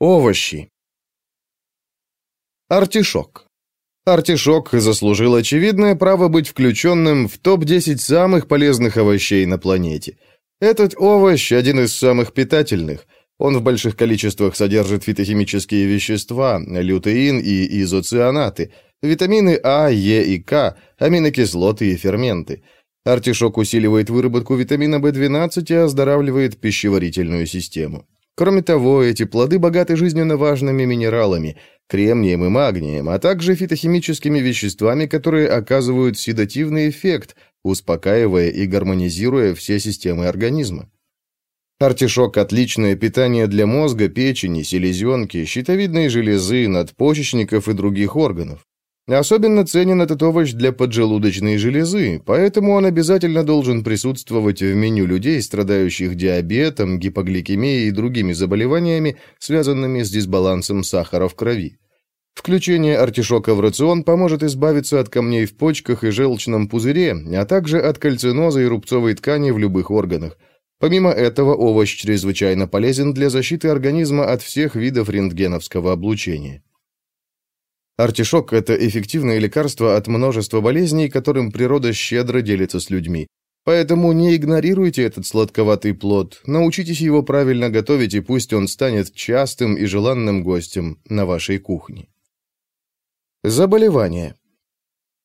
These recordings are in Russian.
Овощи. Артишок. Артишок заслужил очевидное право быть включенным в топ-10 самых полезных овощей на планете. Этот овощ один из самых питательных. Он в больших количествах содержит фитохимические вещества, лютеин и изоцианаты, витамины А, Е и К, аминокислоты и ферменты. Артишок усиливает выработку витамина В12 и оздоравливает пищеварительную систему. Кроме того, эти плоды богаты жизненно важными минералами, кремнием и магнием, а также фитохимическими веществами, которые оказывают седативный эффект, успокаивая и гармонизируя все системы организма. Артишок – отличное питание для мозга, печени, селезенки, щитовидной железы, надпочечников и других органов. Особенно ценен этот овощ для поджелудочной железы, поэтому он обязательно должен присутствовать в меню людей, страдающих диабетом, гипогликемией и другими заболеваниями, связанными с дисбалансом сахара в крови. Включение артишока в рацион поможет избавиться от камней в почках и желчном пузыре, а также от кальциноза и рубцовой ткани в любых органах. Помимо этого, овощ чрезвычайно полезен для защиты организма от всех видов рентгеновского облучения. Артишок – это эффективное лекарство от множества болезней, которым природа щедро делится с людьми. Поэтому не игнорируйте этот сладковатый плод, научитесь его правильно готовить, и пусть он станет частым и желанным гостем на вашей кухне. Заболевания.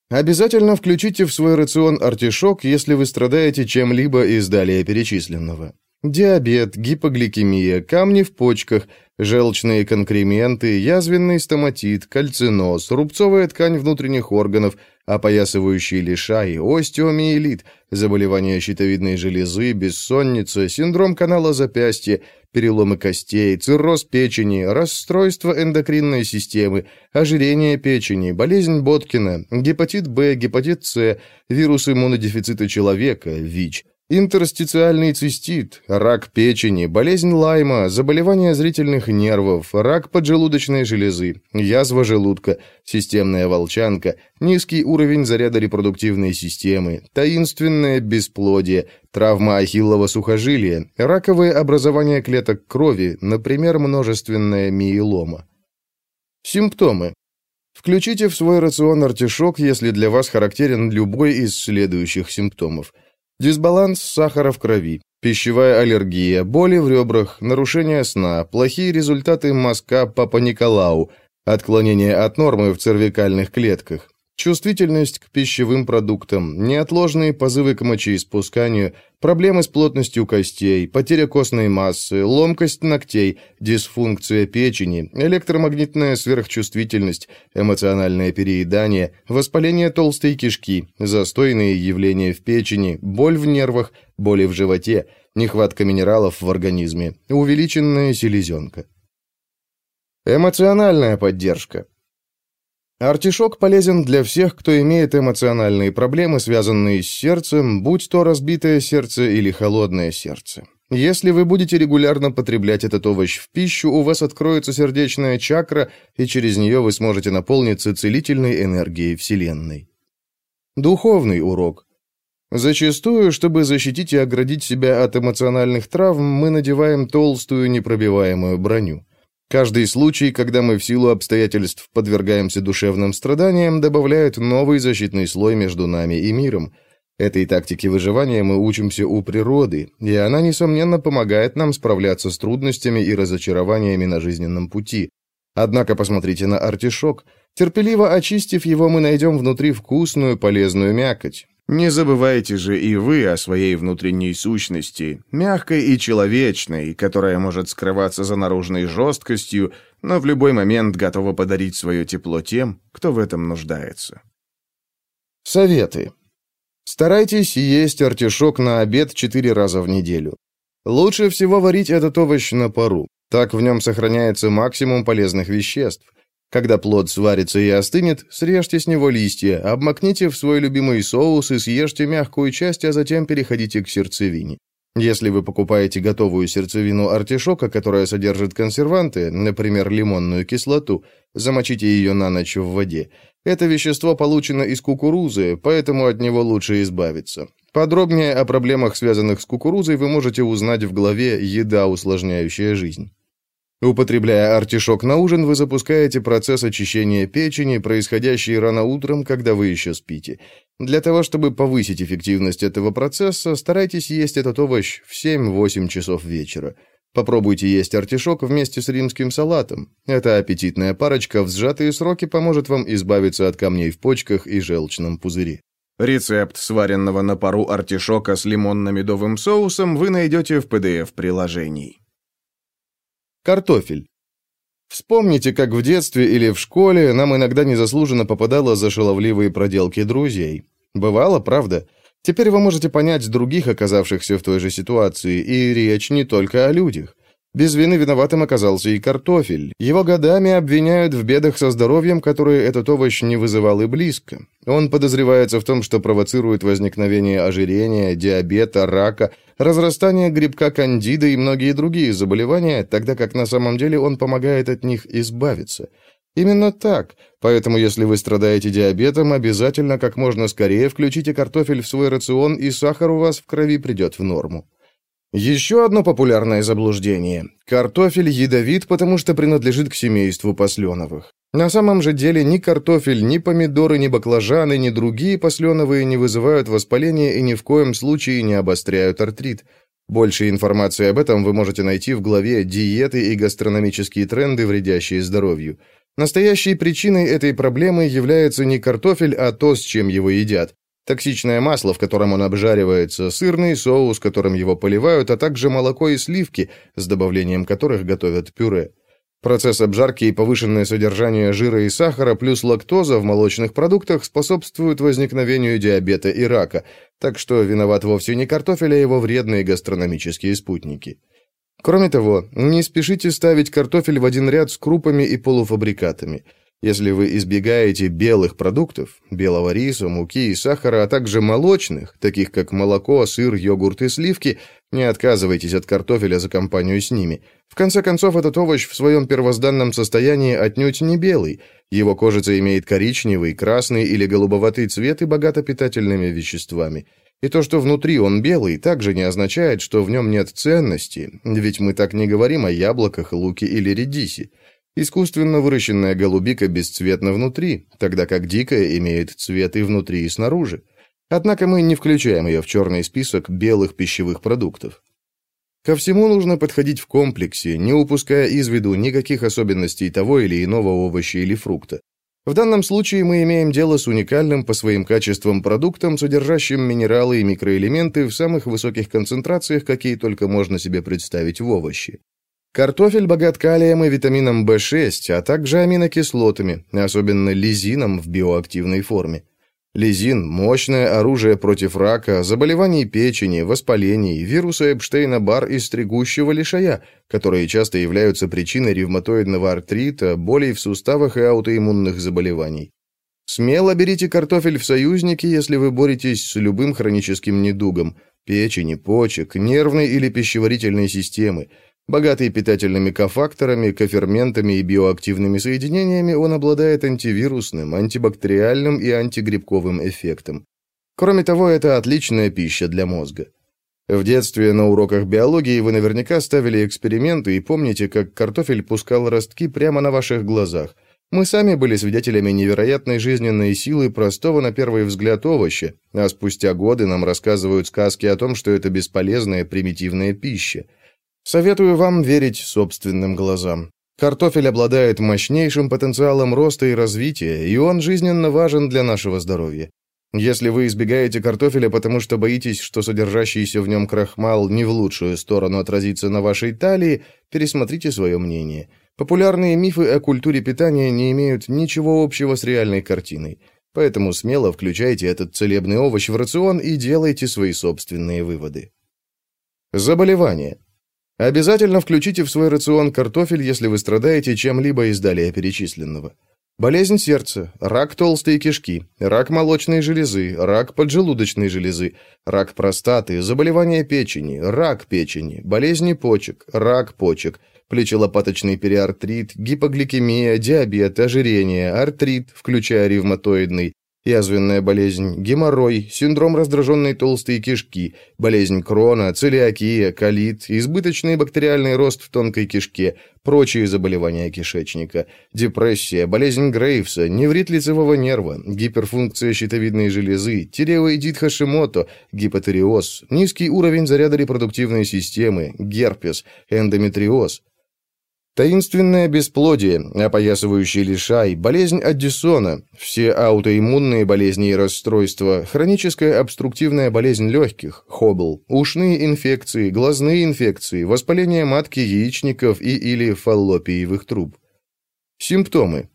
Обязательно включите в свой рацион артишок, если вы страдаете чем-либо из далее перечисленного. Диабет, гипогликемия, камни в почках, желчные конкременты, язвенный стоматит, кальциноз, рубцовая ткань внутренних органов, опоясывающий лишай, остеомиелит, заболевания щитовидной железы, бессонница, синдром канала запястья, переломы костей, цирроз печени, расстройство эндокринной системы, ожирение печени, болезнь Боткина, гепатит Б, гепатит С, вирус иммунодефицита человека, ВИЧ – Интерстициальный цистит, рак печени, болезнь Лайма, заболевания зрительных нервов, рак поджелудочной железы, язва желудка, системная волчанка, низкий уровень заряда репродуктивной системы, таинственное бесплодие, травма ахиллова сухожилия, раковые образования клеток крови, например, множественная миелома. Симптомы. Включите в свой рацион артишок, если для вас характерен любой из следующих симптомов – Дисбаланс сахара в крови, пищевая аллергия, боли в ребрах, нарушение сна, плохие результаты мазка Папа Николау, отклонение от нормы в цервикальных клетках, чувствительность к пищевым продуктам, неотложные позывы к мочеиспусканию, проблемы с плотностью костей, потеря костной массы, ломкость ногтей, дисфункция печени, электромагнитная сверхчувствительность, эмоциональное переедание, воспаление толстой кишки, застойные явления в печени, боль в нервах, боли в животе, нехватка минералов в организме, увеличенная селезенка. Эмоциональная поддержка. Артишок полезен для всех, кто имеет эмоциональные проблемы, связанные с сердцем, будь то разбитое сердце или холодное сердце. Если вы будете регулярно потреблять этот овощ в пищу, у вас откроется сердечная чакра, и через нее вы сможете наполниться целительной энергией Вселенной. Духовный урок. Зачастую, чтобы защитить и оградить себя от эмоциональных травм, мы надеваем толстую непробиваемую броню. Каждый случай, когда мы в силу обстоятельств подвергаемся душевным страданиям, добавляет новый защитный слой между нами и миром. Этой тактике выживания мы учимся у природы, и она, несомненно, помогает нам справляться с трудностями и разочарованиями на жизненном пути. Однако посмотрите на артишок. Терпеливо очистив его, мы найдем внутри вкусную полезную мякоть. Не забывайте же и вы о своей внутренней сущности, мягкой и человечной, которая может скрываться за наружной жесткостью, но в любой момент готова подарить свое тепло тем, кто в этом нуждается. Советы. Старайтесь есть артишок на обед четыре раза в неделю. Лучше всего варить этот овощ на пару. Так в нем сохраняется максимум полезных веществ. Когда плод сварится и остынет, срежьте с него листья, обмакните в свой любимый соус и съешьте мягкую часть, а затем переходите к сердцевине. Если вы покупаете готовую сердцевину артишока, которая содержит консерванты, например, лимонную кислоту, замочите ее на ночь в воде. Это вещество получено из кукурузы, поэтому от него лучше избавиться. Подробнее о проблемах, связанных с кукурузой, вы можете узнать в главе «Еда, усложняющая жизнь». Употребляя артишок на ужин, вы запускаете процесс очищения печени, происходящий рано утром, когда вы еще спите. Для того, чтобы повысить эффективность этого процесса, старайтесь есть этот овощ в 7-8 часов вечера. Попробуйте есть артишок вместе с римским салатом. Эта аппетитная парочка в сжатые сроки поможет вам избавиться от камней в почках и желчном пузыре. Рецепт сваренного на пару артишока с лимонно-медовым соусом вы найдете в PDF-приложении. Картофель. Вспомните, как в детстве или в школе нам иногда незаслуженно попадало за шаловливые проделки друзей. Бывало, правда? Теперь вы можете понять других, оказавшихся в той же ситуации, и речь не только о людях. Без вины виноватым оказался и картофель. Его годами обвиняют в бедах со здоровьем, которые этот овощ не вызывал и близко. Он подозревается в том, что провоцирует возникновение ожирения, диабета, рака, разрастание грибка кандида и многие другие заболевания, тогда как на самом деле он помогает от них избавиться. Именно так. Поэтому, если вы страдаете диабетом, обязательно как можно скорее включите картофель в свой рацион, и сахар у вас в крови придет в норму. Еще одно популярное заблуждение. Картофель ядовит, потому что принадлежит к семейству посленовых. На самом же деле ни картофель, ни помидоры, ни баклажаны, ни другие посленовые не вызывают воспаления и ни в коем случае не обостряют артрит. Больше информации об этом вы можете найти в главе «Диеты и гастрономические тренды, вредящие здоровью». Настоящей причиной этой проблемы является не картофель, а то, с чем его едят. Токсичное масло, в котором он обжаривается, сырный соус, которым его поливают, а также молоко и сливки, с добавлением которых готовят пюре. Процесс обжарки и повышенное содержание жира и сахара плюс лактоза в молочных продуктах способствуют возникновению диабета и рака, так что виноват вовсе не картофель, а его вредные гастрономические спутники. Кроме того, не спешите ставить картофель в один ряд с крупами и полуфабрикатами – если вы избегаете белых продуктов, белого риса, муки и сахара, а также молочных, таких как молоко, сыр, йогурт и сливки, не отказывайтесь от картофеля за компанию с ними. В конце концов, этот овощ в своем первозданном состоянии отнюдь не белый. Его кожица имеет коричневый, красный или голубоватый цвет и богата питательными веществами. И то, что внутри он белый, также не означает, что в нем нет ценности, ведь мы так не говорим о яблоках, луке или редисе. Искусственно выращенная голубика бесцветна внутри, тогда как дикая имеет цвет и внутри, и снаружи. Однако мы не включаем ее в черный список белых пищевых продуктов. Ко всему нужно подходить в комплексе, не упуская из виду никаких особенностей того или иного овоща или фрукта. В данном случае мы имеем дело с уникальным по своим качествам продуктом, содержащим минералы и микроэлементы в самых высоких концентрациях, какие только можно себе представить в овощи. Картофель богат калием и витамином В6, а также аминокислотами, особенно лизином в биоактивной форме. Лизин – мощное оружие против рака, заболеваний печени, воспалений, вируса Эпштейна-Бар и стригущего лишая, которые часто являются причиной ревматоидного артрита, болей в суставах и аутоиммунных заболеваний. Смело берите картофель в союзники, если вы боретесь с любым хроническим недугом – печени, почек, нервной или пищеварительной системы – Богатый питательными кофакторами, коферментами и биоактивными соединениями, он обладает антивирусным, антибактериальным и антигрибковым эффектом. Кроме того, это отличная пища для мозга. В детстве на уроках биологии вы наверняка ставили эксперименты и помните, как картофель пускал ростки прямо на ваших глазах. Мы сами были свидетелями невероятной жизненной силы простого на первый взгляд овоща, а спустя годы нам рассказывают сказки о том, что это бесполезная примитивная пища. Советую вам верить собственным глазам. Картофель обладает мощнейшим потенциалом роста и развития, и он жизненно важен для нашего здоровья. Если вы избегаете картофеля, потому что боитесь, что содержащийся в нем крахмал не в лучшую сторону отразится на вашей талии, пересмотрите свое мнение. Популярные мифы о культуре питания не имеют ничего общего с реальной картиной. Поэтому смело включайте этот целебный овощ в рацион и делайте свои собственные выводы. Заболевания. Обязательно включите в свой рацион картофель, если вы страдаете чем-либо из далее перечисленного. Болезнь сердца, рак толстой кишки, рак молочной железы, рак поджелудочной железы, рак простаты, заболевание печени, рак печени, болезни почек, рак почек, плечелопаточный периартрит, гипогликемия, диабет, ожирение, артрит, включая ревматоидный, язвенная болезнь, геморрой, синдром раздраженной толстой кишки, болезнь крона, целиакия, колит, избыточный бактериальный рост в тонкой кишке, прочие заболевания кишечника, депрессия, болезнь Грейвса, неврит лицевого нерва, гиперфункция щитовидной железы, тиреоидит Хашимото, гипотериоз, низкий уровень заряда репродуктивной системы, герпес, эндометриоз, Таинственное бесплодие, опоясывающий лишай, болезнь Аддисона, все аутоиммунные болезни и расстройства, хроническая обструктивная болезнь легких, хобл, ушные инфекции, глазные инфекции, воспаление матки, яичников и или фаллопиевых труб. Симптомы.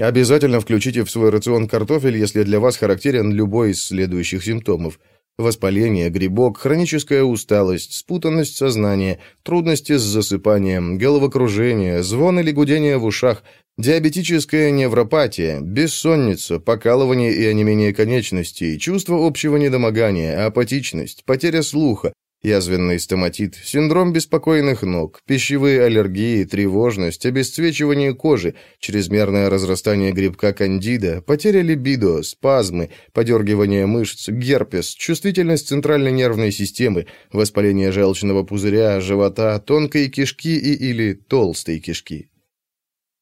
Обязательно включите в свой рацион картофель, если для вас характерен любой из следующих симптомов – Воспаление, грибок, хроническая усталость, спутанность сознания, трудности с засыпанием, головокружение, звон или гудение в ушах, диабетическая невропатия, бессонница, покалывание и онемение конечностей, чувство общего недомогания, апатичность, потеря слуха, язвенный стоматит, синдром беспокойных ног, пищевые аллергии, тревожность, обесцвечивание кожи, чрезмерное разрастание грибка кандида, потеря либидо, спазмы, подергивание мышц, герпес, чувствительность центральной нервной системы, воспаление желчного пузыря, живота, тонкой кишки и или толстой кишки.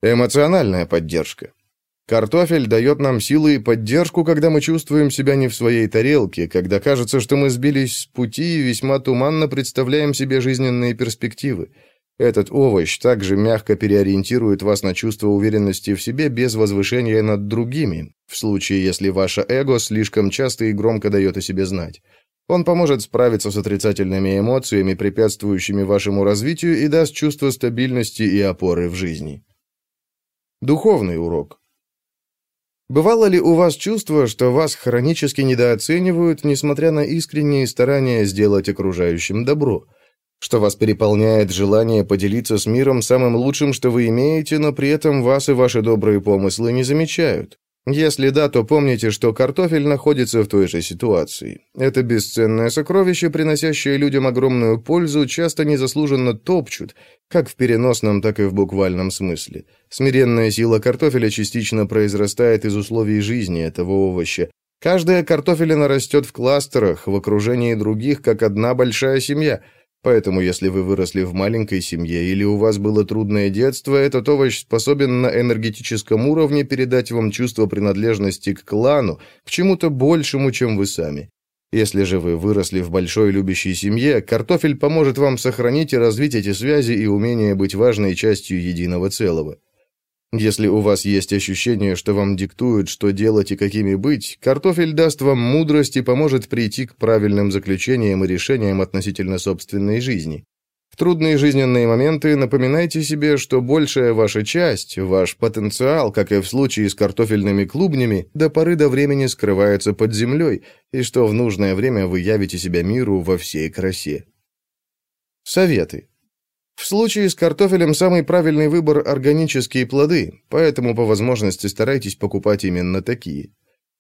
Эмоциональная поддержка. Картофель дает нам силы и поддержку, когда мы чувствуем себя не в своей тарелке, когда кажется, что мы сбились с пути и весьма туманно представляем себе жизненные перспективы. Этот овощ также мягко переориентирует вас на чувство уверенности в себе без возвышения над другими, в случае, если ваше эго слишком часто и громко дает о себе знать. Он поможет справиться с отрицательными эмоциями, препятствующими вашему развитию, и даст чувство стабильности и опоры в жизни. Духовный урок. Бывало ли у вас чувство, что вас хронически недооценивают, несмотря на искренние старания сделать окружающим добро? Что вас переполняет желание поделиться с миром самым лучшим, что вы имеете, но при этом вас и ваши добрые помыслы не замечают? Если да, то помните, что картофель находится в той же ситуации. Это бесценное сокровище, приносящее людям огромную пользу, часто незаслуженно топчут, как в переносном, так и в буквальном смысле. Смиренная сила картофеля частично произрастает из условий жизни этого овоща. Каждая картофелина растет в кластерах, в окружении других, как одна большая семья – Поэтому, если вы выросли в маленькой семье или у вас было трудное детство, этот овощ способен на энергетическом уровне передать вам чувство принадлежности к клану, к чему-то большему, чем вы сами. Если же вы выросли в большой любящей семье, картофель поможет вам сохранить и развить эти связи и умение быть важной частью единого целого. Если у вас есть ощущение, что вам диктуют, что делать и какими быть, картофель даст вам мудрость и поможет прийти к правильным заключениям и решениям относительно собственной жизни. В трудные жизненные моменты напоминайте себе, что большая ваша часть, ваш потенциал, как и в случае с картофельными клубнями, до поры до времени скрывается под землей, и что в нужное время вы явите себя миру во всей красе. Советы. В случае с картофелем самый правильный выбор – органические плоды, поэтому по возможности старайтесь покупать именно такие.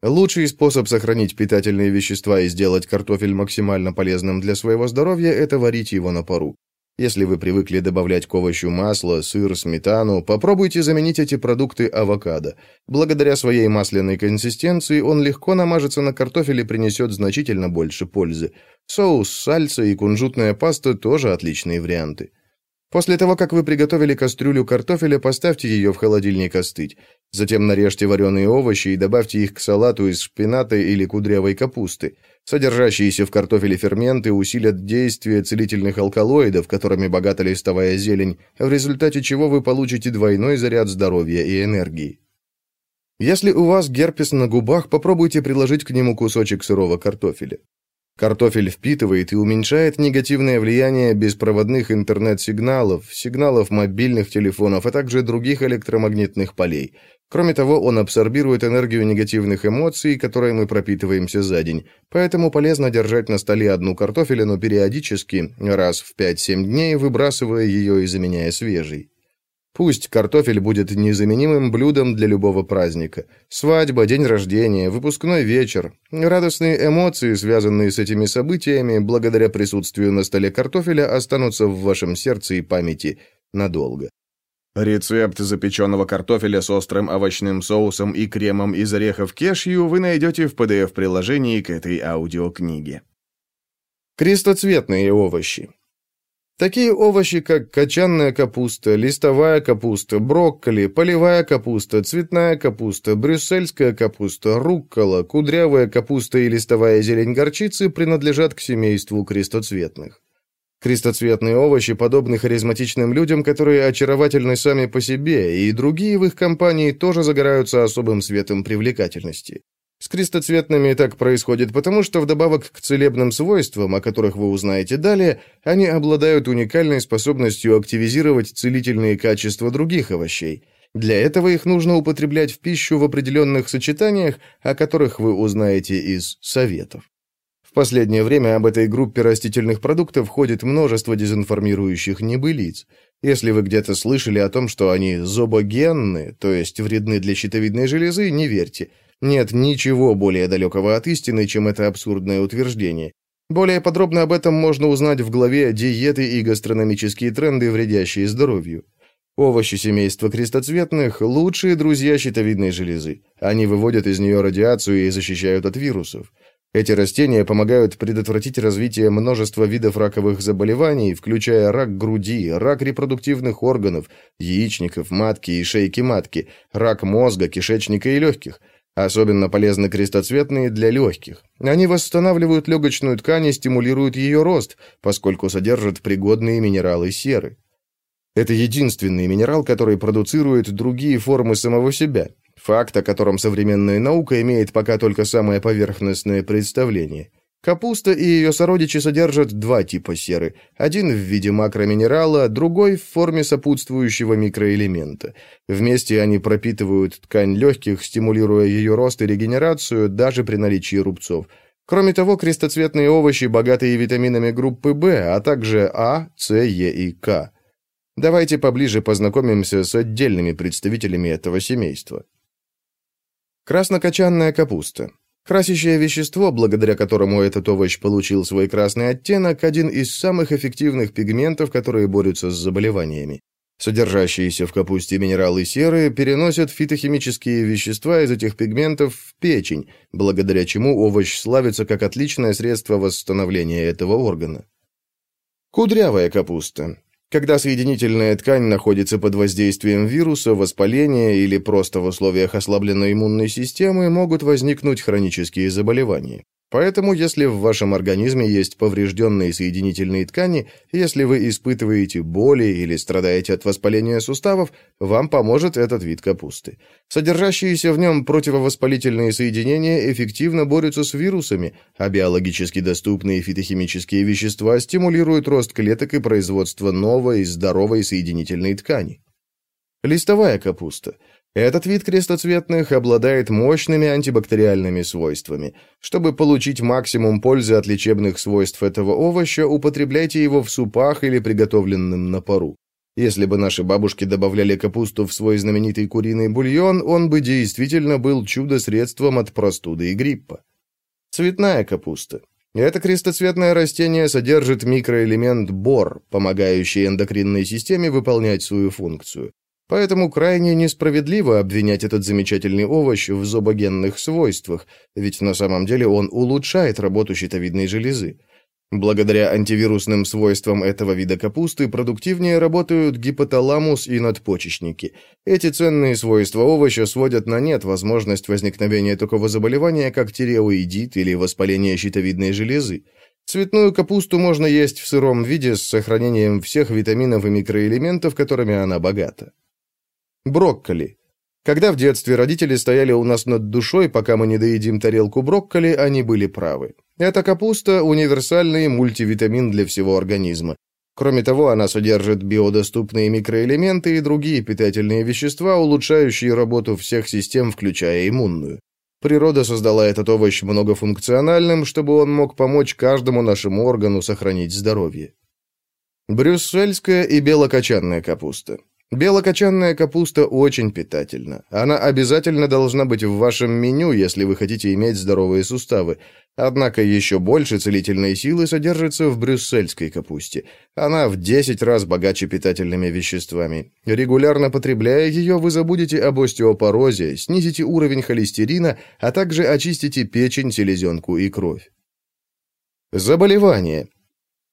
Лучший способ сохранить питательные вещества и сделать картофель максимально полезным для своего здоровья – это варить его на пару. Если вы привыкли добавлять к овощу масло, сыр, сметану, попробуйте заменить эти продукты авокадо. Благодаря своей масляной консистенции он легко намажется на картофель и принесет значительно больше пользы. Соус, сальса и кунжутная паста тоже отличные варианты. После того, как вы приготовили кастрюлю картофеля, поставьте ее в холодильник остыть. Затем нарежьте вареные овощи и добавьте их к салату из шпината или кудрявой капусты. Содержащиеся в картофеле ферменты усилят действие целительных алкалоидов, которыми богата листовая зелень, в результате чего вы получите двойной заряд здоровья и энергии. Если у вас герпес на губах, попробуйте приложить к нему кусочек сырого картофеля. Картофель впитывает и уменьшает негативное влияние беспроводных интернет-сигналов, сигналов мобильных телефонов, а также других электромагнитных полей. Кроме того, он абсорбирует энергию негативных эмоций, которые мы пропитываемся за день. Поэтому полезно держать на столе одну картофелину периодически, раз в 5-7 дней, выбрасывая ее и заменяя свежей. Пусть картофель будет незаменимым блюдом для любого праздника. Свадьба, день рождения, выпускной вечер. Радостные эмоции, связанные с этими событиями, благодаря присутствию на столе картофеля, останутся в вашем сердце и памяти надолго. Рецепт запеченного картофеля с острым овощным соусом и кремом из орехов кешью вы найдете в PDF-приложении к этой аудиокниге. Крестоцветные овощи. Такие овощи, как качанная капуста, листовая капуста, брокколи, полевая капуста, цветная капуста, брюссельская капуста, руккола, кудрявая капуста и листовая зелень горчицы принадлежат к семейству крестоцветных. Крестоцветные овощи подобны харизматичным людям, которые очаровательны сами по себе, и другие в их компании тоже загораются особым светом привлекательности. С крестоцветными так происходит потому, что вдобавок к целебным свойствам, о которых вы узнаете далее, они обладают уникальной способностью активизировать целительные качества других овощей. Для этого их нужно употреблять в пищу в определенных сочетаниях, о которых вы узнаете из советов. В последнее время об этой группе растительных продуктов ходит множество дезинформирующих небылиц. Если вы где-то слышали о том, что они зобогенны, то есть вредны для щитовидной железы, не верьте – нет ничего более далекого от истины, чем это абсурдное утверждение. Более подробно об этом можно узнать в главе «Диеты и гастрономические тренды, вредящие здоровью». Овощи семейства крестоцветных – лучшие друзья щитовидной железы. Они выводят из нее радиацию и защищают от вирусов. Эти растения помогают предотвратить развитие множества видов раковых заболеваний, включая рак груди, рак репродуктивных органов, яичников, матки и шейки матки, рак мозга, кишечника и легких – Особенно полезны крестоцветные для легких. Они восстанавливают легочную ткань и стимулируют ее рост, поскольку содержат пригодные минералы серы. Это единственный минерал, который продуцирует другие формы самого себя. Факт, о котором современная наука имеет пока только самое поверхностное представление. Капуста и ее сородичи содержат два типа серы. Один в виде макроминерала, другой в форме сопутствующего микроэлемента. Вместе они пропитывают ткань легких, стимулируя ее рост и регенерацию даже при наличии рубцов. Кроме того, крестоцветные овощи богатые витаминами группы В, а также А, С, Е и К. Давайте поближе познакомимся с отдельными представителями этого семейства. Краснокочанная капуста. Красящее вещество, благодаря которому этот овощ получил свой красный оттенок, один из самых эффективных пигментов, которые борются с заболеваниями. Содержащиеся в капусте минералы серы переносят фитохимические вещества из этих пигментов в печень, благодаря чему овощ славится как отличное средство восстановления этого органа. Кудрявая капуста. Когда соединительная ткань находится под воздействием вируса, воспаления или просто в условиях ослабленной иммунной системы, могут возникнуть хронические заболевания. Поэтому, если в вашем организме есть поврежденные соединительные ткани, если вы испытываете боли или страдаете от воспаления суставов, вам поможет этот вид капусты. Содержащиеся в нем противовоспалительные соединения эффективно борются с вирусами, а биологически доступные фитохимические вещества стимулируют рост клеток и производство новой, здоровой соединительной ткани. Листовая капуста – этот вид крестоцветных обладает мощными антибактериальными свойствами. Чтобы получить максимум пользы от лечебных свойств этого овоща, употребляйте его в супах или приготовленном на пару. Если бы наши бабушки добавляли капусту в свой знаменитый куриный бульон, он бы действительно был чудо-средством от простуды и гриппа. Цветная капуста. Это крестоцветное растение содержит микроэлемент бор, помогающий эндокринной системе выполнять свою функцию. Поэтому крайне несправедливо обвинять этот замечательный овощ в зобогенных свойствах, ведь на самом деле он улучшает работу щитовидной железы. Благодаря антивирусным свойствам этого вида капусты продуктивнее работают гипоталамус и надпочечники. Эти ценные свойства овоща сводят на нет возможность возникновения такого заболевания, как тиреоидит или воспаление щитовидной железы. Цветную капусту можно есть в сыром виде с сохранением всех витаминов и микроэлементов, которыми она богата. Брокколи. Когда в детстве родители стояли у нас над душой, пока мы не доедим тарелку брокколи, они были правы. Эта капуста – универсальный мультивитамин для всего организма. Кроме того, она содержит биодоступные микроэлементы и другие питательные вещества, улучшающие работу всех систем, включая иммунную. Природа создала этот овощ многофункциональным, чтобы он мог помочь каждому нашему органу сохранить здоровье. Брюссельская и белокочанная капуста. Белокочанная капуста очень питательна. Она обязательно должна быть в вашем меню, если вы хотите иметь здоровые суставы. Однако еще больше целительной силы содержится в брюссельской капусте. Она в 10 раз богаче питательными веществами. Регулярно потребляя ее, вы забудете об остеопорозе, снизите уровень холестерина, а также очистите печень, селезенку и кровь. Заболевания.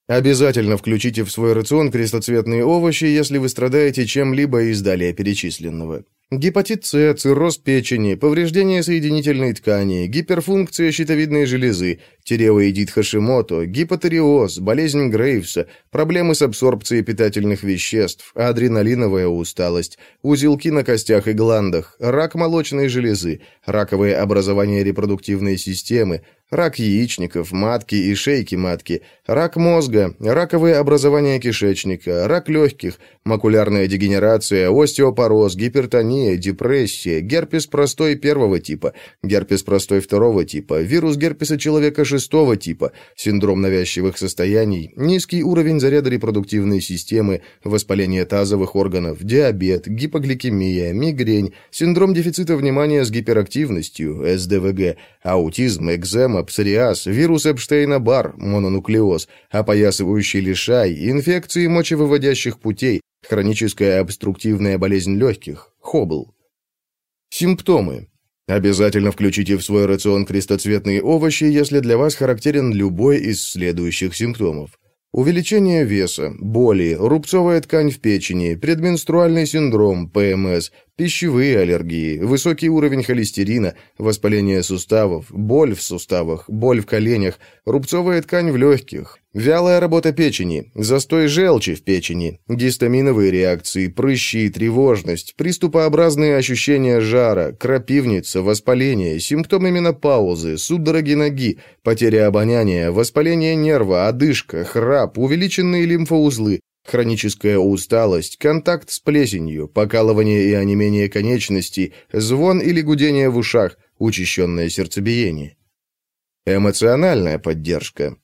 Обязательно включите в свой рацион крестоцветные овощи, если вы страдаете чем-либо из далее перечисленного. Гепатит С, цирроз печени, повреждение соединительной ткани, гиперфункция щитовидной железы, тиреоидит Хашимото, гипотериоз, болезнь Грейвса, проблемы с абсорбцией питательных веществ, адреналиновая усталость, узелки на костях и гландах, рак молочной железы, раковые образования репродуктивной системы, рак яичников, матки и шейки матки, рак мозга, раковые образования кишечника, рак легких, макулярная дегенерация, остеопороз, гипертония, депрессия, герпес простой первого типа, герпес простой второго типа, вирус герпеса человека шестого типа, синдром навязчивых состояний, низкий уровень заряда репродуктивной системы, воспаление тазовых органов, диабет, гипогликемия, мигрень, синдром дефицита внимания с гиперактивностью, СДВГ, аутизм, экзема, псориаз, вирус Эпштейна-Бар, мононуклеоз, опоясывающий лишай, инфекции мочевыводящих путей, хроническая обструктивная болезнь легких, хобл. Симптомы. Обязательно включите в свой рацион крестоцветные овощи, если для вас характерен любой из следующих симптомов. Увеличение веса, боли, рубцовая ткань в печени, предменструальный синдром, ПМС, пищевые аллергии, высокий уровень холестерина, воспаление суставов, боль в суставах, боль в коленях, рубцовая ткань в легких, вялая работа печени, застой желчи в печени, гистаминовые реакции, прыщи, тревожность, приступообразные ощущения жара, крапивница, воспаление, симптомы менопаузы, судороги ноги, потеря обоняния, воспаление нерва, одышка, храп, увеличенные лимфоузлы, Хроническая усталость, контакт с плесенью, покалывание и онемение конечностей, звон или гудение в ушах, учащенное сердцебиение. Эмоциональная поддержка.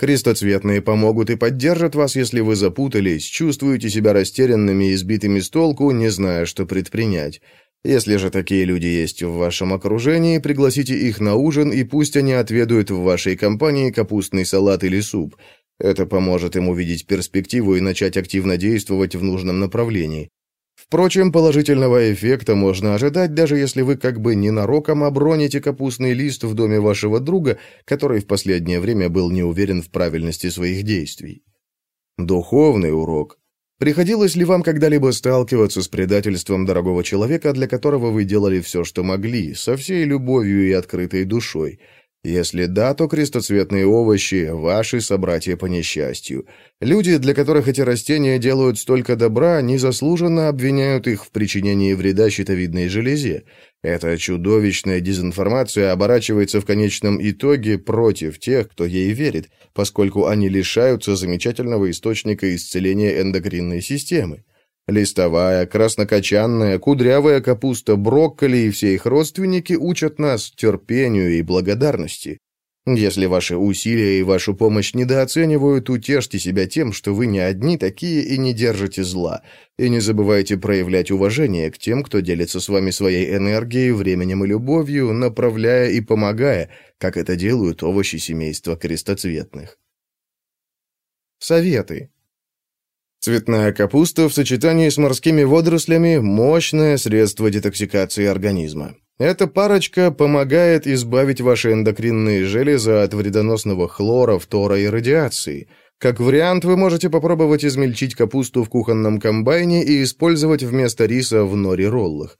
Крестоцветные помогут и поддержат вас, если вы запутались, чувствуете себя растерянными и сбитыми с толку, не зная, что предпринять. Если же такие люди есть в вашем окружении, пригласите их на ужин, и пусть они отведают в вашей компании капустный салат или суп – это поможет им увидеть перспективу и начать активно действовать в нужном направлении. Впрочем, положительного эффекта можно ожидать, даже если вы как бы ненароком оброните капустный лист в доме вашего друга, который в последнее время был не уверен в правильности своих действий. Духовный урок. Приходилось ли вам когда-либо сталкиваться с предательством дорогого человека, для которого вы делали все, что могли, со всей любовью и открытой душой – если да, то крестоцветные овощи – ваши собратья по несчастью. Люди, для которых эти растения делают столько добра, незаслуженно обвиняют их в причинении вреда щитовидной железе. Эта чудовищная дезинформация оборачивается в конечном итоге против тех, кто ей верит, поскольку они лишаются замечательного источника исцеления эндокринной системы. Листовая, краснокочанная, кудрявая капуста, брокколи и все их родственники учат нас терпению и благодарности. Если ваши усилия и вашу помощь недооценивают, утешьте себя тем, что вы не одни такие и не держите зла. И не забывайте проявлять уважение к тем, кто делится с вами своей энергией, временем и любовью, направляя и помогая, как это делают овощи семейства крестоцветных. Советы. Цветная капуста в сочетании с морскими водорослями – мощное средство детоксикации организма. Эта парочка помогает избавить ваши эндокринные железы от вредоносного хлора, фтора и радиации. Как вариант, вы можете попробовать измельчить капусту в кухонном комбайне и использовать вместо риса в нори-роллах.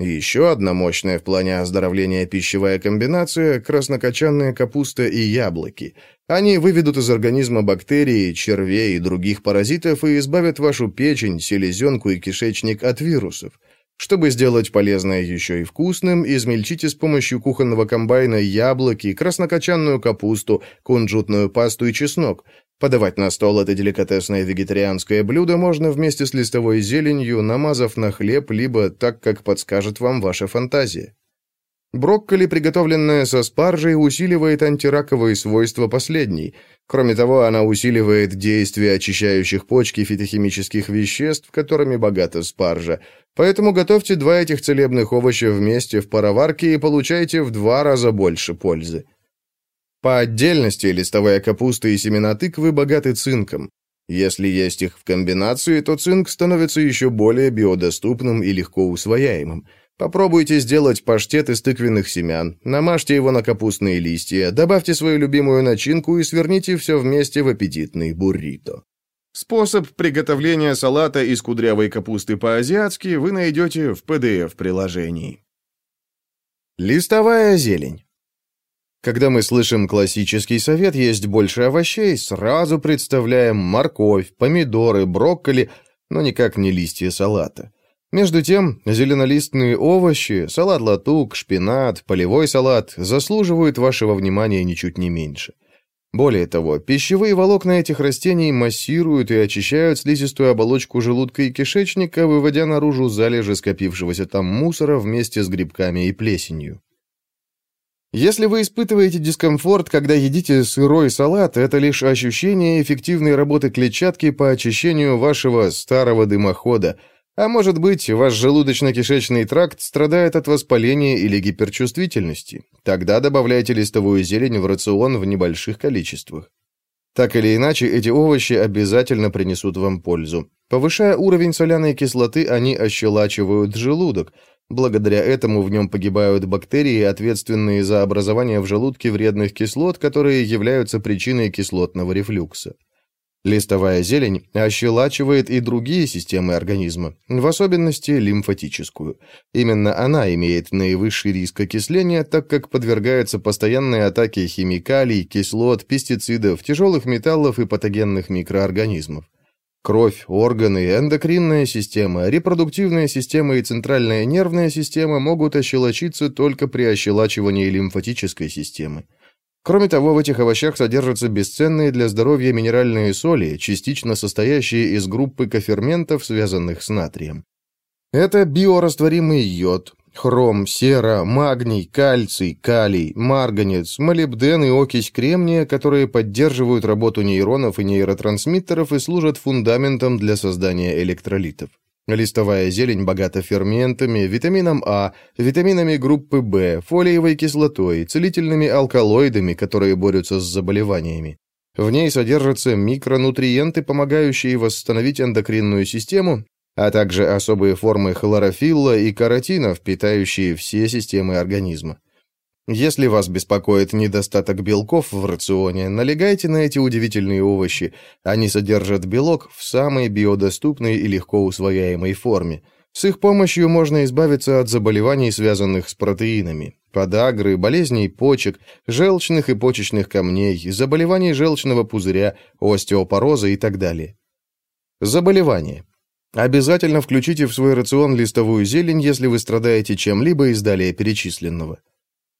Еще одна мощная в плане оздоровления пищевая комбинация – краснокочанная капуста и яблоки. Они выведут из организма бактерии, червей и других паразитов и избавят вашу печень, селезенку и кишечник от вирусов. Чтобы сделать полезное еще и вкусным, измельчите с помощью кухонного комбайна яблоки, краснокочанную капусту, кунжутную пасту и чеснок – Подавать на стол это деликатесное вегетарианское блюдо можно вместе с листовой зеленью, намазав на хлеб, либо так, как подскажет вам ваша фантазия. Брокколи, приготовленная со спаржей, усиливает антираковые свойства последней. Кроме того, она усиливает действие очищающих почки фитохимических веществ, которыми богата спаржа. Поэтому готовьте два этих целебных овоща вместе в пароварке и получайте в два раза больше пользы. По отдельности листовая капуста и семена тыквы богаты цинком. Если есть их в комбинации, то цинк становится еще более биодоступным и легко усвояемым. Попробуйте сделать паштет из тыквенных семян, намажьте его на капустные листья, добавьте свою любимую начинку и сверните все вместе в аппетитный буррито. Способ приготовления салата из кудрявой капусты по-азиатски вы найдете в PDF-приложении. Листовая зелень. Когда мы слышим классический совет есть больше овощей, сразу представляем морковь, помидоры, брокколи, но никак не листья салата. Между тем, зеленолистные овощи, салат-латук, шпинат, полевой салат заслуживают вашего внимания ничуть не меньше. Более того, пищевые волокна этих растений массируют и очищают слизистую оболочку желудка и кишечника, выводя наружу залежи скопившегося там мусора вместе с грибками и плесенью. Если вы испытываете дискомфорт, когда едите сырой салат, это лишь ощущение эффективной работы клетчатки по очищению вашего старого дымохода – а может быть, ваш желудочно-кишечный тракт страдает от воспаления или гиперчувствительности. Тогда добавляйте листовую зелень в рацион в небольших количествах. Так или иначе, эти овощи обязательно принесут вам пользу. Повышая уровень соляной кислоты, они ощелачивают желудок. Благодаря этому в нем погибают бактерии, ответственные за образование в желудке вредных кислот, которые являются причиной кислотного рефлюкса. Листовая зелень ощелачивает и другие системы организма, в особенности лимфатическую. Именно она имеет наивысший риск окисления, так как подвергается постоянной атаке химикалий, кислот, пестицидов, тяжелых металлов и патогенных микроорганизмов. Кровь, органы, эндокринная система, репродуктивная система и центральная нервная система могут ощелочиться только при ощелачивании лимфатической системы. Кроме того, в этих овощах содержатся бесценные для здоровья минеральные соли, частично состоящие из группы коферментов, связанных с натрием. Это биорастворимый йод, хром, сера, магний, кальций, калий, марганец, молибден и окись кремния, которые поддерживают работу нейронов и нейротрансмиттеров и служат фундаментом для создания электролитов. Листовая зелень богата ферментами, витамином А, витаминами группы В, фолиевой кислотой, целительными алкалоидами, которые борются с заболеваниями. В ней содержатся микронутриенты, помогающие восстановить эндокринную систему, а также особые формы хлорофилла и каротинов, питающие все системы организма. Если вас беспокоит недостаток белков в рационе, налегайте на эти удивительные овощи. Они содержат белок в самой биодоступной и легко усвояемой форме. С их помощью можно избавиться от заболеваний, связанных с протеинами, подагры, болезней почек, желчных и почечных камней, заболеваний желчного пузыря, остеопороза и так далее. Заболевания. Обязательно включите в свой рацион листовую зелень, если вы страдаете чем-либо из далее перечисленного.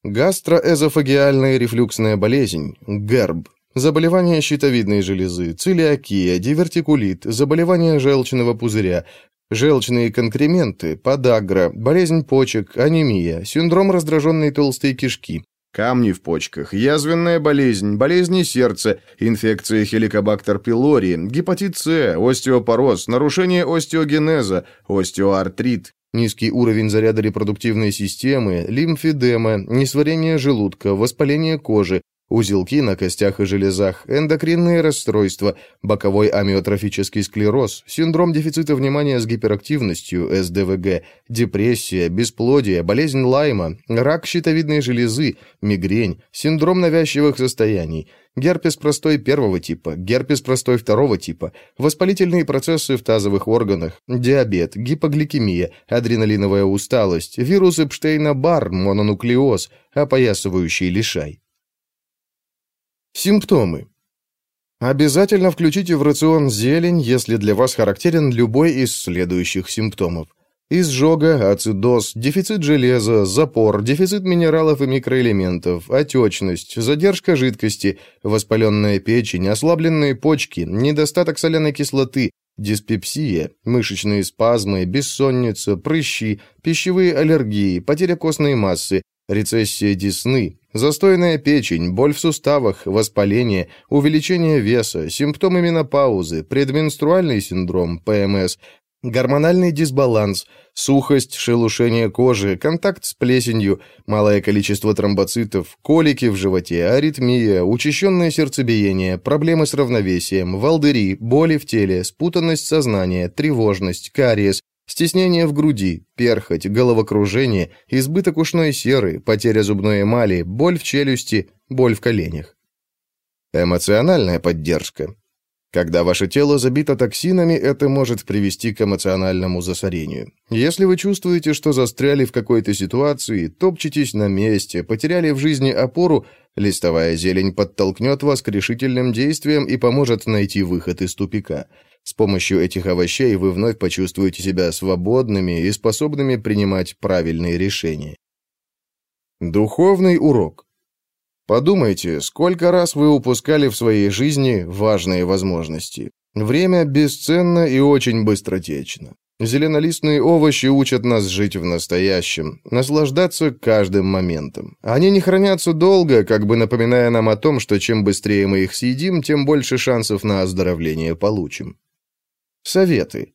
Гастроэзофагиальная рефлюксная болезнь, ГЭРБ, заболевание щитовидной железы, целиакия, дивертикулит, заболевание желчного пузыря, желчные конкременты, подагра, болезнь почек, анемия, синдром раздраженной толстой кишки, камни в почках, язвенная болезнь, болезни сердца, инфекция хеликобактер пилори, гепатит С, остеопороз, нарушение остеогенеза, остеоартрит, Низкий уровень заряда репродуктивной системы, лимфедема, несварение желудка, воспаление кожи, узелки на костях и железах, эндокринные расстройства, боковой амиотрофический склероз, синдром дефицита внимания с гиперактивностью, СДВГ, депрессия, бесплодие, болезнь Лайма, рак щитовидной железы, мигрень, синдром навязчивых состояний – герпес простой первого типа, герпес простой второго типа, воспалительные процессы в тазовых органах, диабет, гипогликемия, адреналиновая усталость, вирус Эпштейна-Барр, мононуклеоз, опоясывающий лишай. Симптомы. Обязательно включите в рацион зелень, если для вас характерен любой из следующих симптомов. Изжога, ацидоз, дефицит железа, запор, дефицит минералов и микроэлементов, отечность, задержка жидкости, воспаленная печень, ослабленные почки, недостаток соляной кислоты, диспепсия, мышечные спазмы, бессонница, прыщи, пищевые аллергии, потеря костной массы, рецессия десны, застойная печень, боль в суставах, воспаление, увеличение веса, симптомы менопаузы, предменструальный синдром, ПМС, гормональный дисбаланс, сухость, шелушение кожи, контакт с плесенью, малое количество тромбоцитов, колики в животе, аритмия, учащенное сердцебиение, проблемы с равновесием, волдыри, боли в теле, спутанность сознания, тревожность, кариес, Стеснение в груди, перхоть, головокружение, избыток ушной серы, потеря зубной эмали, боль в челюсти, боль в коленях. Эмоциональная поддержка. Когда ваше тело забито токсинами, это может привести к эмоциональному засорению. Если вы чувствуете, что застряли в какой-то ситуации, топчетесь на месте, потеряли в жизни опору, листовая зелень подтолкнет вас к решительным действиям и поможет найти выход из тупика – с помощью этих овощей вы вновь почувствуете себя свободными и способными принимать правильные решения. Духовный урок. Подумайте, сколько раз вы упускали в своей жизни важные возможности. Время бесценно и очень быстротечно. Зеленолистные овощи учат нас жить в настоящем, наслаждаться каждым моментом. Они не хранятся долго, как бы напоминая нам о том, что чем быстрее мы их съедим, тем больше шансов на оздоровление получим. Советы.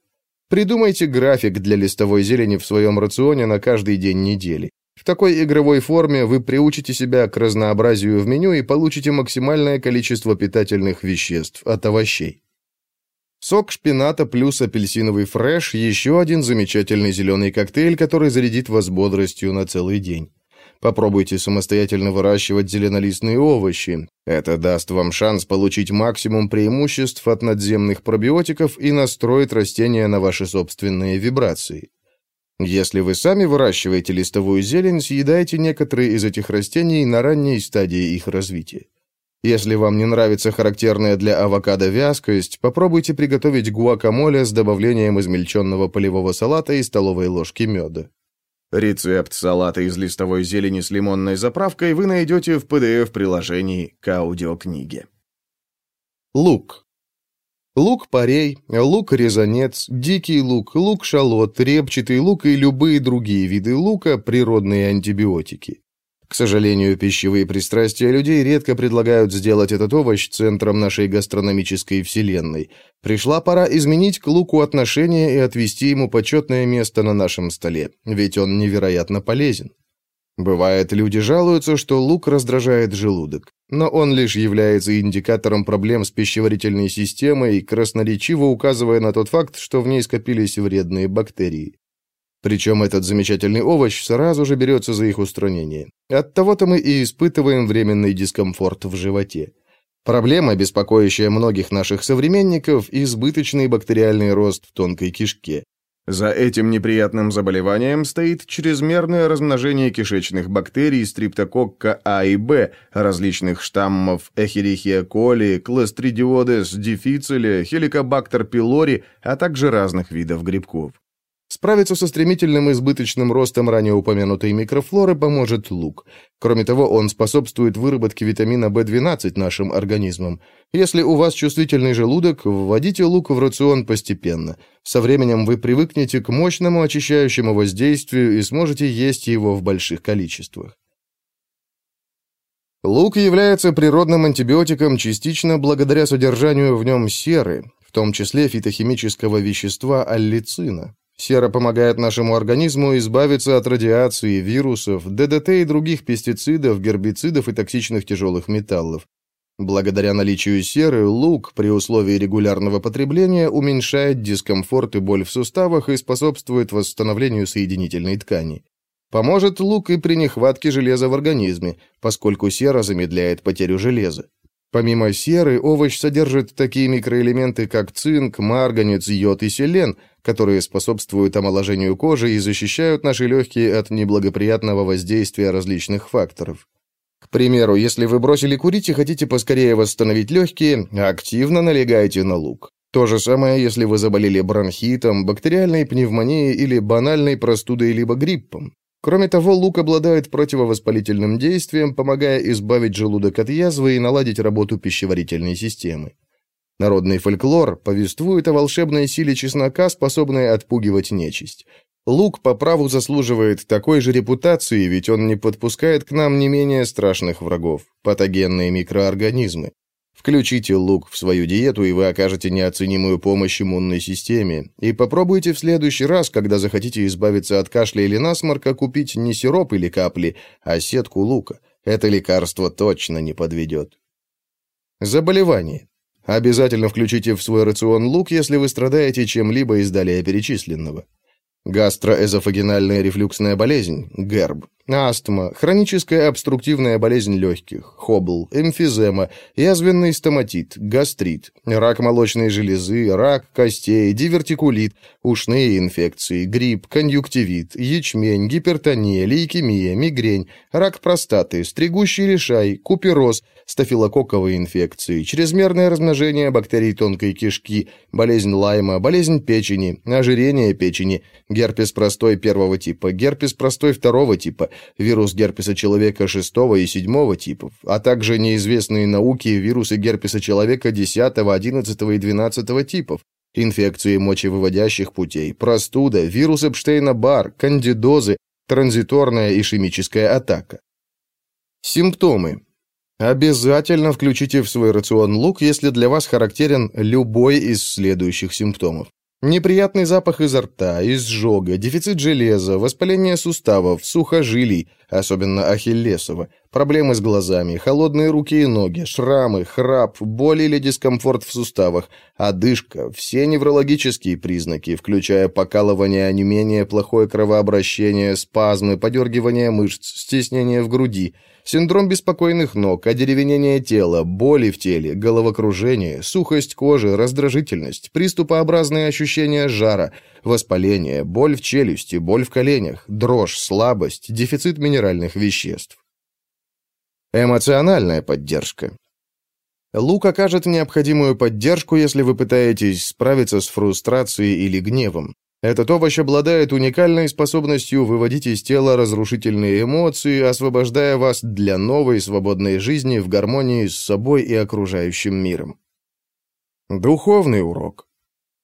Придумайте график для листовой зелени в своем рационе на каждый день недели. В такой игровой форме вы приучите себя к разнообразию в меню и получите максимальное количество питательных веществ от овощей. Сок шпината плюс апельсиновый фреш – еще один замечательный зеленый коктейль, который зарядит вас бодростью на целый день. Попробуйте самостоятельно выращивать зеленолистные овощи. Это даст вам шанс получить максимум преимуществ от надземных пробиотиков и настроит растения на ваши собственные вибрации. Если вы сами выращиваете листовую зелень, съедайте некоторые из этих растений на ранней стадии их развития. Если вам не нравится характерная для авокадо вязкость, попробуйте приготовить гуакамоле с добавлением измельченного полевого салата и столовой ложки меда. Рецепт салата из листовой зелени с лимонной заправкой вы найдете в PDF-приложении к аудиокниге. Лук. Лук-порей, лук-резанец, дикий лук, лук-шалот, репчатый лук и любые другие виды лука – природные антибиотики. К сожалению, пищевые пристрастия людей редко предлагают сделать этот овощ центром нашей гастрономической вселенной. Пришла пора изменить к луку отношение и отвести ему почетное место на нашем столе, ведь он невероятно полезен. Бывает, люди жалуются, что лук раздражает желудок, но он лишь является индикатором проблем с пищеварительной системой, красноречиво указывая на тот факт, что в ней скопились вредные бактерии. Причем этот замечательный овощ сразу же берется за их устранение. Оттого-то мы и испытываем временный дискомфорт в животе. Проблема, беспокоящая многих наших современников, избыточный бактериальный рост в тонкой кишке. За этим неприятным заболеванием стоит чрезмерное размножение кишечных бактерий стриптококка А и Б, различных штаммов Эхерихия коли, Кластридиодес дифициле, Хеликобактер пилори, а также разных видов грибков. Справиться со стремительным избыточным ростом ранее упомянутой микрофлоры поможет лук. Кроме того, он способствует выработке витамина В12 нашим организмом. Если у вас чувствительный желудок, вводите лук в рацион постепенно. Со временем вы привыкнете к мощному очищающему воздействию и сможете есть его в больших количествах. Лук является природным антибиотиком частично благодаря содержанию в нем серы, в том числе фитохимического вещества аллицина. Сера помогает нашему организму избавиться от радиации, вирусов, ДДТ и других пестицидов, гербицидов и токсичных тяжелых металлов. Благодаря наличию серы, лук при условии регулярного потребления уменьшает дискомфорт и боль в суставах и способствует восстановлению соединительной ткани. Поможет лук и при нехватке железа в организме, поскольку сера замедляет потерю железа. Помимо серы, овощ содержит такие микроэлементы, как цинк, марганец, йод и селен, которые способствуют омоложению кожи и защищают наши легкие от неблагоприятного воздействия различных факторов. К примеру, если вы бросили курить и хотите поскорее восстановить легкие, активно налегайте на лук. То же самое, если вы заболели бронхитом, бактериальной пневмонией или банальной простудой либо гриппом. Кроме того, лук обладает противовоспалительным действием, помогая избавить желудок от язвы и наладить работу пищеварительной системы. Народный фольклор повествует о волшебной силе чеснока, способной отпугивать нечисть. Лук по праву заслуживает такой же репутации, ведь он не подпускает к нам не менее страшных врагов – патогенные микроорганизмы. Включите лук в свою диету, и вы окажете неоценимую помощь иммунной системе. И попробуйте в следующий раз, когда захотите избавиться от кашля или насморка, купить не сироп или капли, а сетку лука. Это лекарство точно не подведет. Заболевание. Обязательно включите в свой рацион лук, если вы страдаете чем-либо из далее перечисленного. Гастроэзофагинальная рефлюксная болезнь, ГЭРБ, астма, хроническая обструктивная болезнь легких, хобл, эмфизема, язвенный стоматит, гастрит, рак молочной железы, рак костей, дивертикулит, ушные инфекции, грипп, конъюнктивит, ячмень, гипертония, лейкемия, мигрень, рак простаты, стригущий лишай, купероз, стафилококковые инфекции, чрезмерное размножение бактерий тонкой кишки, болезнь Лайма, болезнь печени, ожирение печени, герпес простой первого типа, герпес простой второго типа, вирус герпеса человека шестого и седьмого типов, а также неизвестные науки вирусы герпеса человека десятого, одиннадцатого и двенадцатого типов, инфекции мочевыводящих путей, простуда, вирус Эпштейна-Бар, кандидозы, транзиторная ишемическая атака. Симптомы. Обязательно включите в свой рацион лук, если для вас характерен любой из следующих симптомов. Неприятный запах изо рта, изжога, дефицит железа, воспаление суставов, сухожилий, особенно ахиллесова, проблемы с глазами, холодные руки и ноги, шрамы, храп, боль или дискомфорт в суставах, одышка, все неврологические признаки, включая покалывание, онемение, плохое кровообращение, спазмы, подергивание мышц, стеснение в груди – Синдром беспокойных ног, одеревенение тела, боли в теле, головокружение, сухость кожи, раздражительность, приступообразные ощущения жара, воспаление, боль в челюсти, боль в коленях, дрожь, слабость, дефицит минеральных веществ. Эмоциональная поддержка. Лук окажет необходимую поддержку, если вы пытаетесь справиться с фрустрацией или гневом. Этот овощ обладает уникальной способностью выводить из тела разрушительные эмоции, освобождая вас для новой свободной жизни в гармонии с собой и окружающим миром. Духовный урок.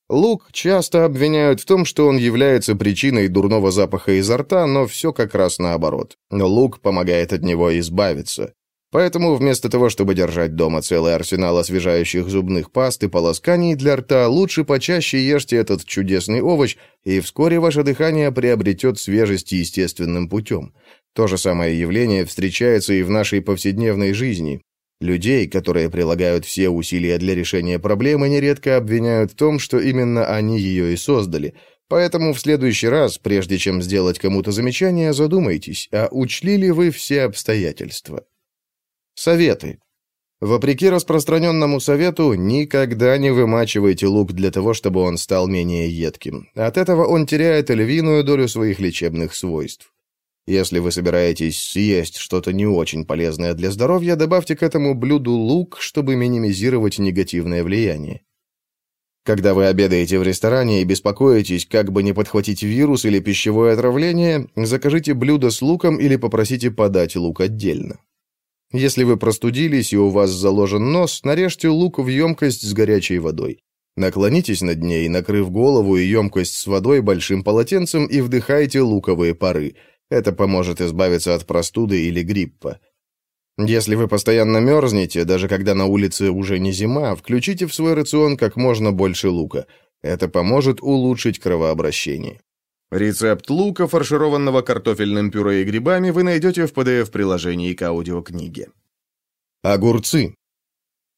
Лук часто обвиняют в том, что он является причиной дурного запаха изо рта, но все как раз наоборот. Лук помогает от него избавиться. Поэтому вместо того, чтобы держать дома целый арсенал освежающих зубных паст и полосканий для рта, лучше почаще ешьте этот чудесный овощ, и вскоре ваше дыхание приобретет свежесть естественным путем. То же самое явление встречается и в нашей повседневной жизни. Людей, которые прилагают все усилия для решения проблемы, нередко обвиняют в том, что именно они ее и создали. Поэтому в следующий раз, прежде чем сделать кому-то замечание, задумайтесь, а учли ли вы все обстоятельства. Советы. Вопреки распространенному совету, никогда не вымачивайте лук для того, чтобы он стал менее едким. От этого он теряет львиную долю своих лечебных свойств. Если вы собираетесь съесть что-то не очень полезное для здоровья, добавьте к этому блюду лук, чтобы минимизировать негативное влияние. Когда вы обедаете в ресторане и беспокоитесь, как бы не подхватить вирус или пищевое отравление, закажите блюдо с луком или попросите подать лук отдельно. Если вы простудились и у вас заложен нос, нарежьте лук в емкость с горячей водой. Наклонитесь над ней, накрыв голову и емкость с водой большим полотенцем и вдыхайте луковые пары. Это поможет избавиться от простуды или гриппа. Если вы постоянно мерзнете, даже когда на улице уже не зима, включите в свой рацион как можно больше лука. Это поможет улучшить кровообращение. Рецепт лука, фаршированного картофельным пюре и грибами, вы найдете в PDF-приложении к аудиокниге. Огурцы.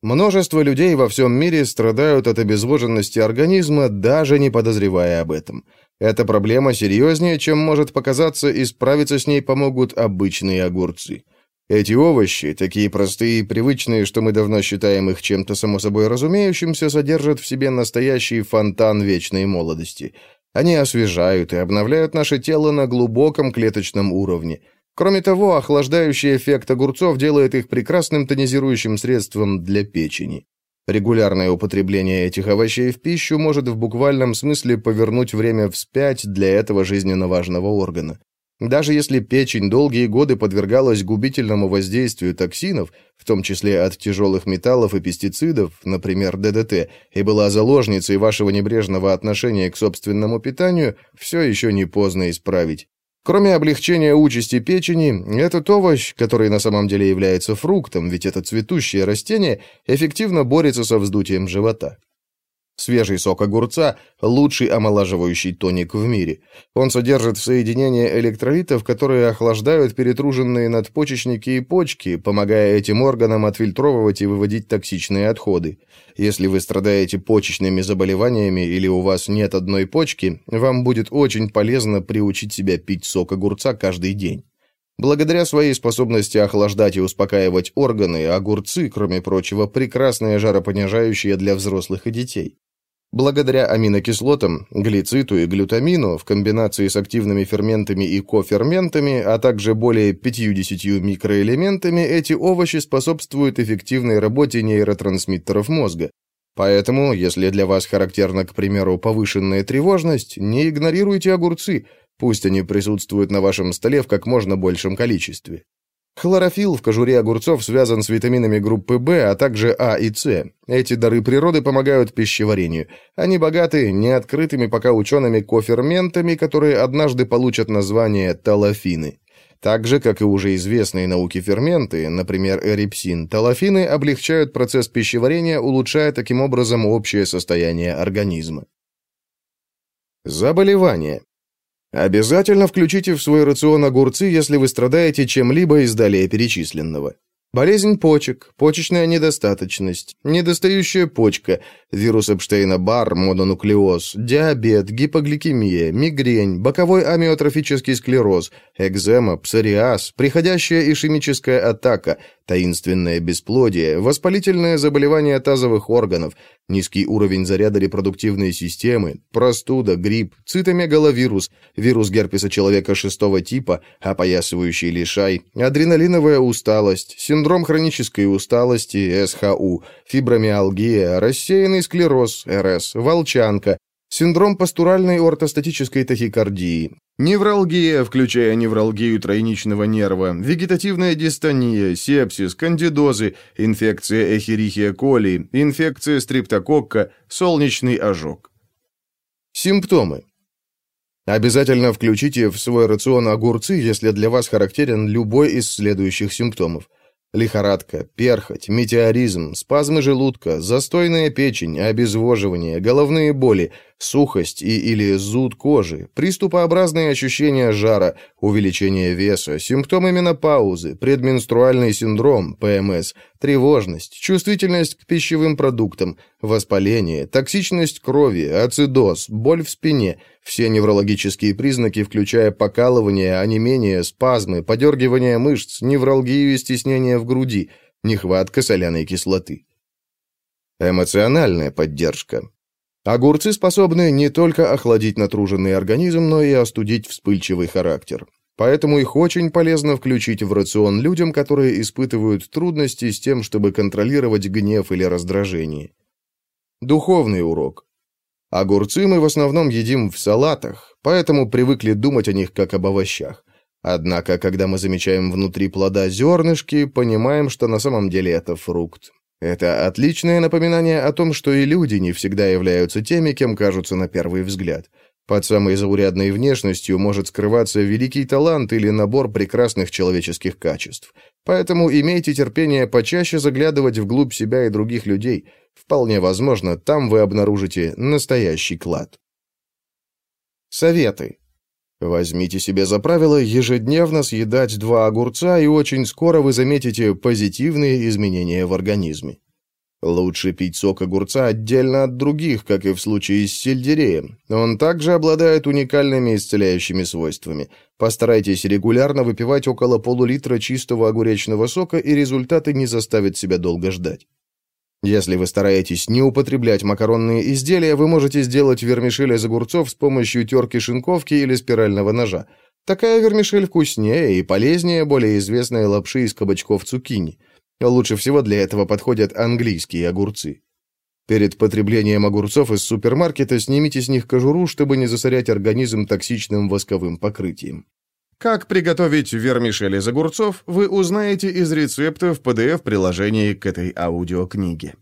Множество людей во всем мире страдают от обезвоженности организма, даже не подозревая об этом. Эта проблема серьезнее, чем может показаться, и справиться с ней помогут обычные огурцы. Эти овощи, такие простые и привычные, что мы давно считаем их чем-то само собой разумеющимся, содержат в себе настоящий фонтан вечной молодости – они освежают и обновляют наше тело на глубоком клеточном уровне. Кроме того, охлаждающий эффект огурцов делает их прекрасным тонизирующим средством для печени. Регулярное употребление этих овощей в пищу может в буквальном смысле повернуть время вспять для этого жизненно важного органа. Даже если печень долгие годы подвергалась губительному воздействию токсинов, в том числе от тяжелых металлов и пестицидов, например, ДДТ, и была заложницей вашего небрежного отношения к собственному питанию, все еще не поздно исправить. Кроме облегчения участи печени, этот овощ, который на самом деле является фруктом, ведь это цветущее растение, эффективно борется со вздутием живота. Свежий сок огурца – лучший омолаживающий тоник в мире. Он содержит соединения электролитов, которые охлаждают перетруженные надпочечники и почки, помогая этим органам отфильтровывать и выводить токсичные отходы. Если вы страдаете почечными заболеваниями или у вас нет одной почки, вам будет очень полезно приучить себя пить сок огурца каждый день. Благодаря своей способности охлаждать и успокаивать органы, огурцы, кроме прочего, прекрасные жаропонижающие для взрослых и детей. Благодаря аминокислотам, глициту и глютамину в комбинации с активными ферментами и коферментами, а также более 50 микроэлементами, эти овощи способствуют эффективной работе нейротрансмиттеров мозга. Поэтому, если для вас характерна, к примеру, повышенная тревожность, не игнорируйте огурцы, пусть они присутствуют на вашем столе в как можно большем количестве. Хлорофилл в кожуре огурцов связан с витаминами группы В, а также А и С. Эти дары природы помогают пищеварению. Они богаты неоткрытыми пока учеными коферментами, которые однажды получат название талофины. Так же, как и уже известные науке ферменты, например, эрипсин, талофины облегчают процесс пищеварения, улучшая таким образом общее состояние организма. Заболевания. Обязательно включите в свой рацион огурцы, если вы страдаете чем-либо из далее перечисленного. Болезнь почек, почечная недостаточность, недостающая почка, вирус Эпштейна-Барр, мононуклеоз, диабет, гипогликемия, мигрень, боковой амиотрофический склероз, экзема, псориаз, приходящая ишемическая атака, таинственное бесплодие, воспалительное заболевание тазовых органов, низкий уровень заряда репродуктивной системы, простуда, грипп, цитомегаловирус, вирус герпеса человека шестого типа, опоясывающий лишай, адреналиновая усталость, синдром хронической усталости, СХУ, фибромиалгия, рассеянный склероз, РС, волчанка, синдром пастуральной ортостатической тахикардии, невралгия, включая невралгию тройничного нерва, вегетативная дистония, сепсис, кандидозы, инфекция эхерихия коли, инфекция стриптококка, солнечный ожог. Симптомы. Обязательно включите в свой рацион огурцы, если для вас характерен любой из следующих симптомов – Лихорадка, перхоть, метеоризм, спазмы желудка, застойная печень, обезвоживание, головные боли, сухость и или зуд кожи, приступообразные ощущения жара, увеличение веса, симптомы менопаузы, предменструальный синдром, ПМС, тревожность, чувствительность к пищевым продуктам, воспаление, токсичность крови, ацидоз, боль в спине, все неврологические признаки, включая покалывание, онемение, спазмы, подергивание мышц, невралгию и стеснение в груди, нехватка соляной кислоты. Эмоциональная поддержка. Огурцы способны не только охладить натруженный организм, но и остудить вспыльчивый характер. Поэтому их очень полезно включить в рацион людям, которые испытывают трудности с тем, чтобы контролировать гнев или раздражение. Духовный урок. Огурцы мы в основном едим в салатах, поэтому привыкли думать о них как об овощах. Однако, когда мы замечаем внутри плода зернышки, понимаем, что на самом деле это фрукт. Это отличное напоминание о том, что и люди не всегда являются теми, кем кажутся на первый взгляд. Под самой заурядной внешностью может скрываться великий талант или набор прекрасных человеческих качеств. Поэтому имейте терпение почаще заглядывать вглубь себя и других людей. Вполне возможно, там вы обнаружите настоящий клад. Советы. Возьмите себе за правило ежедневно съедать два огурца, и очень скоро вы заметите позитивные изменения в организме. Лучше пить сок огурца отдельно от других, как и в случае с сельдереем. Он также обладает уникальными исцеляющими свойствами. Постарайтесь регулярно выпивать около полулитра чистого огуречного сока, и результаты не заставят себя долго ждать. Если вы стараетесь не употреблять макаронные изделия, вы можете сделать вермишель из огурцов с помощью терки-шинковки или спирального ножа. Такая вермишель вкуснее и полезнее более известной лапши из кабачков цукини. Лучше всего для этого подходят английские огурцы. Перед потреблением огурцов из супермаркета снимите с них кожуру, чтобы не засорять организм токсичным восковым покрытием. Как приготовить вермишель из огурцов, вы узнаете из рецепта в PDF-приложении к этой аудиокниге.